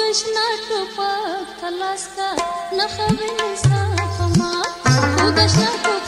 გაშნაკ ფათლასკა ნახავენ საფმა გაშნაკ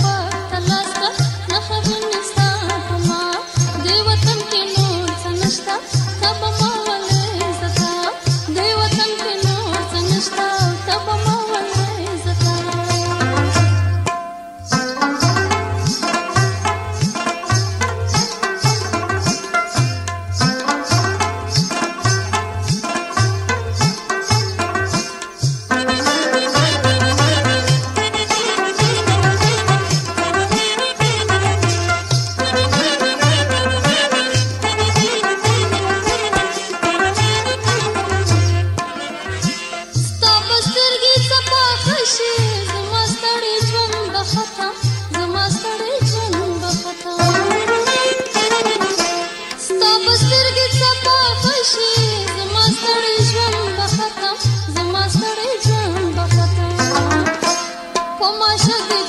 Mama Shaggy.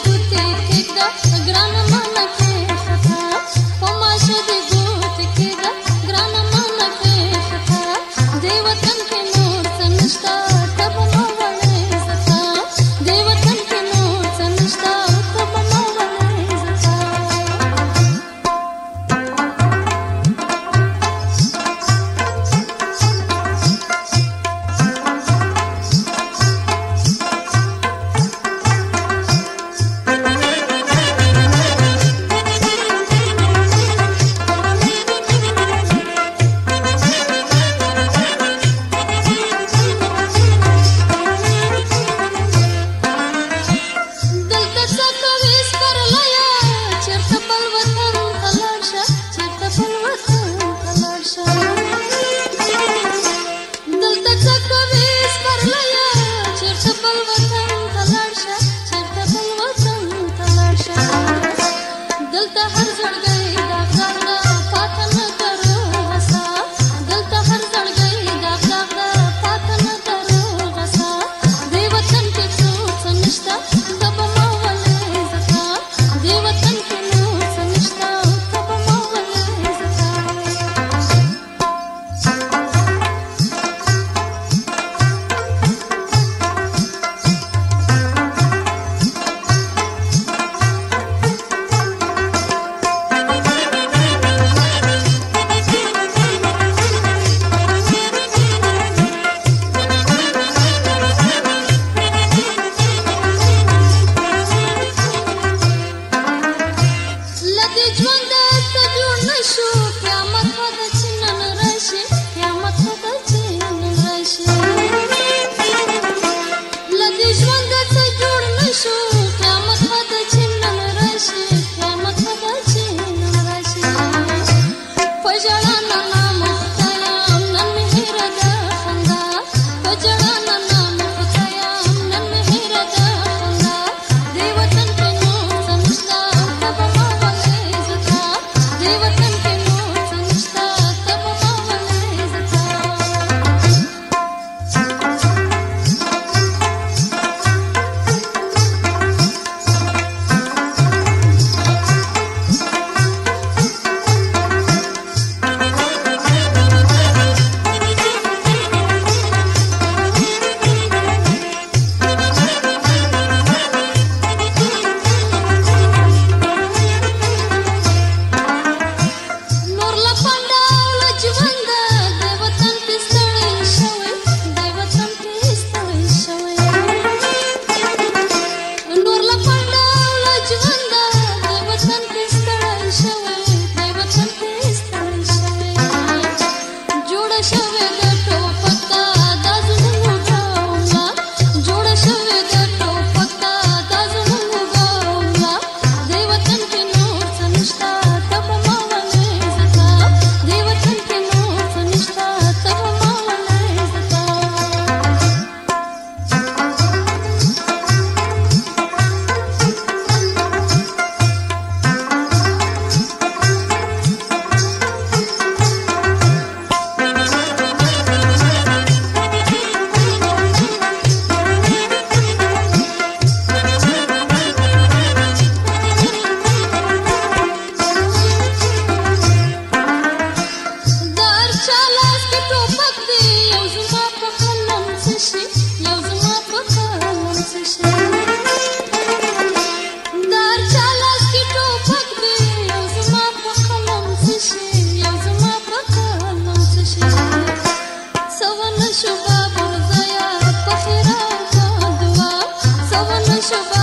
سوال شباب زیا پخیرا دوا سوال شباب